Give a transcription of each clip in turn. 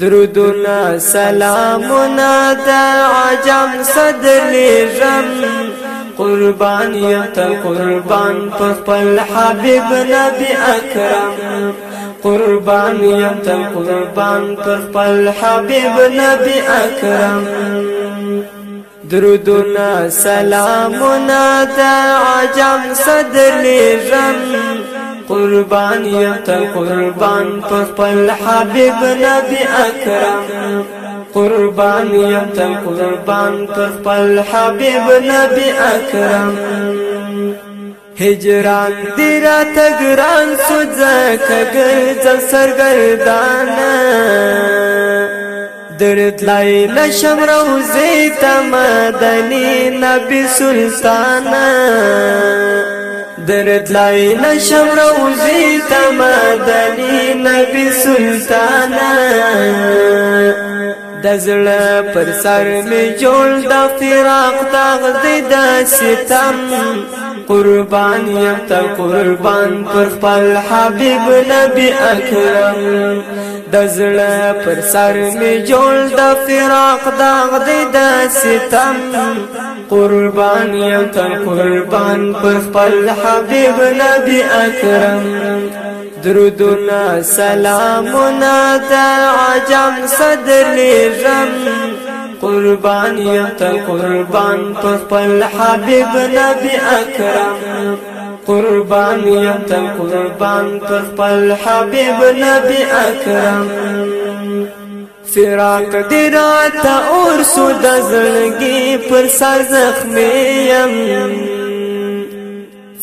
درودنا سلامنا دا عجم صدر لجم قربان یتا قربان پر حبیب نبی اکرم. قربان یتا قربان پر حبیب نبی اکرم. درودنا سلامنا دا عجم صدر لجم قربان یتا قربان پر حبیب نبی اکرم قربان یتا قربان پر حبیب نبی اکرم هجران دیرا تگران سوزا کگر سرگردانا درد لای نشم روزی تمدنی نبی سلطانا درد لای نشم روزی تمدنی نبی سلطانا دزړه پر سر می جوړ د فراق داغ د ستم قربان یم ته قربان پر خپل حبیب نبی اکرم. دزړه پر سر می جوړ د فراق داغ د ستم قربان یم ته قربان پر خپل حبیب نبی اکرم درودنا سلامنا دا عجم صدر لجم قربان یتا قربان پر خپل حبیب نبی اکرم. قربان یتا قربان پر خپل حبیب نبی اکرم. فراق دی راتا اور سو دزلگی پر سر زخمیم.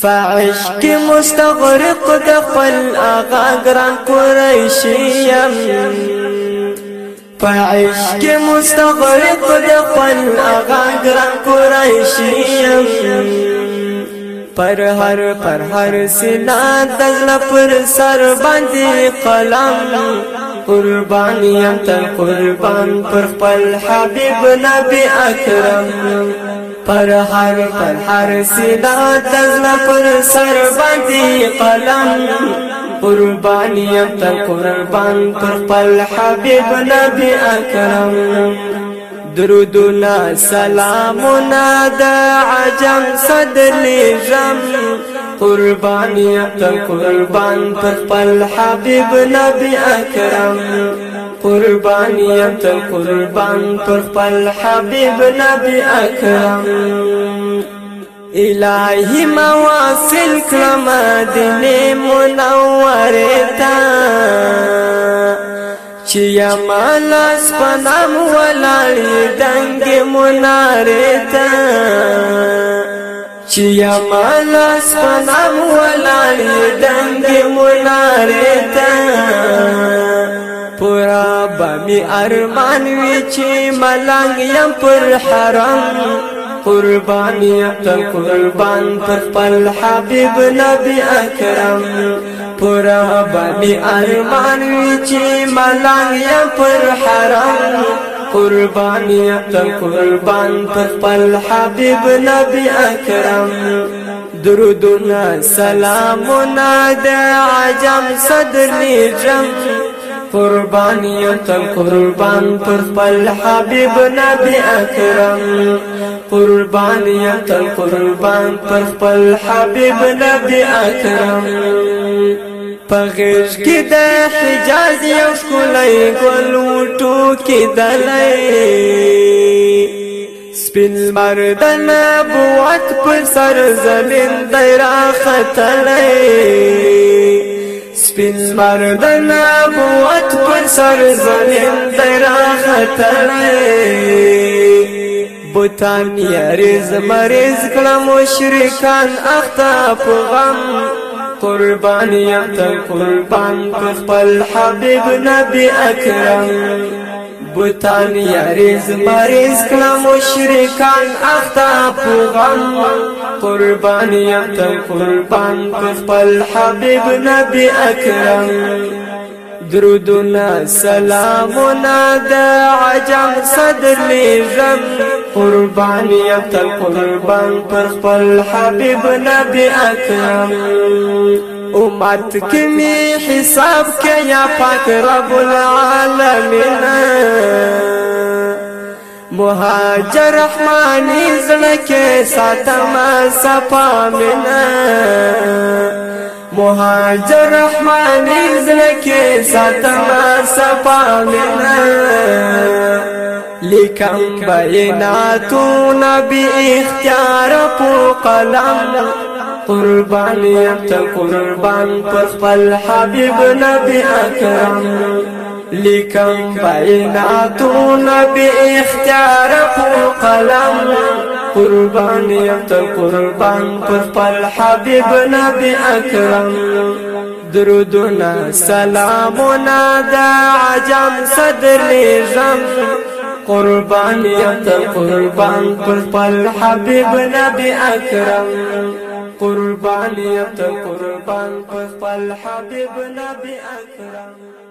فعشق مستغرق دخل آغا گران قریشیم فعشق مستغرق دخل آغا گران قریشیم پر هر پر هر سنا دزل پر سر باندې قلم. قربانیم ته قربان پر خپل حبیب نبی اکرم. پر هر پر هر سیدا تزلا پر سر باندې قلم قربانیم ته قربان پر خپل حبیب نبی اکرم. درودنا سلامنا د عجم صدر قربانیم ته قربان پر خپل حبیب نبی اکرم قربانیت قربان پر خپل حبیب نبی اکرم الہی مواصل کلم دین منور چې یا مالاس پنام ولاړې دنګې منارې ته. چې یا مالاس پنام ولاړې دنګې منارې ته. پورا بمی ارمان وی چې ملنګ یم پر حرم. قربانیت قربان پر پل حبیب نبی اکرم. پورا بمی أرمان وی چې ملنګ پر حرم قربانی ته قربان پر خپل حبیب نبی اکرم درودنا سلامنا د عجم صدر نجم قربانیت قربان پر خپل حبیب نبی اکرم قربان یا تل قربان پر خپل حبیب نبی اکرم. پغیش کی د حجاز یو ښکلی ګل وټو کې دلی سپین لمر د نبوت پر سر زمین دی راختلی. سپین لمر د نبوت پر سر زمین دی راختلی. بوتان یریز مریز کلا مشرکان أختا پغم قربانیت قربان پر خپل حبیب نبی اکرم بوتان یریز مریز کلا مشرکان أختا پغم قربانیت قربان خپل حبیب نبی اکرم درودنا سلامنا د عجم صدر لجم قربانیت قربان پر خپل حبیب نبی اکرم امت کی می حساب پاک رب العالمین مهاجر رحمانی زړه ساتم صفا مهاجر رحمانی زړه ساتم صفا منا لیکم بیناتونه بی اختیار پو قلم قربان یم قربان پر خپل حبیب نبی اکرم لیکم بیناتونه بی اختیار پو قلم قربان یم قربان پر خپل حبیب نبی اکرم درودنا سلامنا دا عجم صدر لجم قربان یت قربان پر پل حبیب نبی اکرم قربان یت قربان پر پل حبیب نبی اکرم